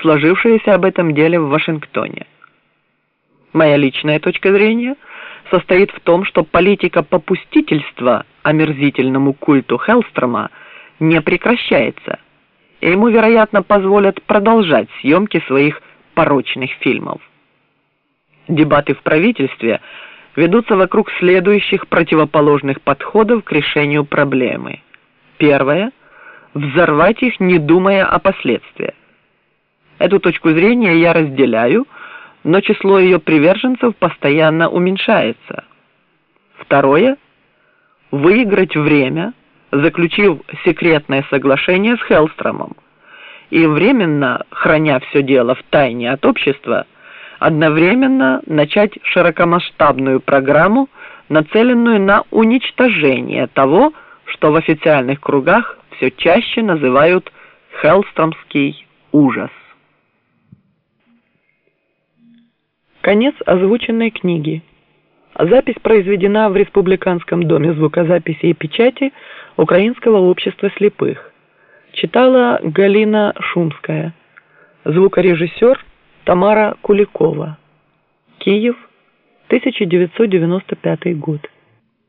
сложившееся об этом деле в Вашингтоне. Моя личная точка зрения состоит в том, что политика попустительства омерзительному культу Хеллстрома не прекращается, и ему, вероятно, позволят продолжать съемки своих порочных фильмов. Дебаты в правительстве ведутся вокруг следующих противоположных подходов к решению проблемы. Первое – взорвать их, не думая о последствиях. Эту точку зрения я разделяю, но число ее приверженцев постоянно уменьшается. Второе – выиграть время, заключив секретное соглашение с Хеллстромом и временно, храня все дело в тайне от общества, одновременно начать широкомасштабную программу, нацеленную на уничтожение того, что в официальных кругах все чаще называют «хеллстромский ужас». Конец озвученной книги. Запись произведена в Республиканском доме звукозаписи и печати Украинского общества слепых. Читала Галина Шумская. Звукорежиссер Тамара Куликова. Киев, 1995 год.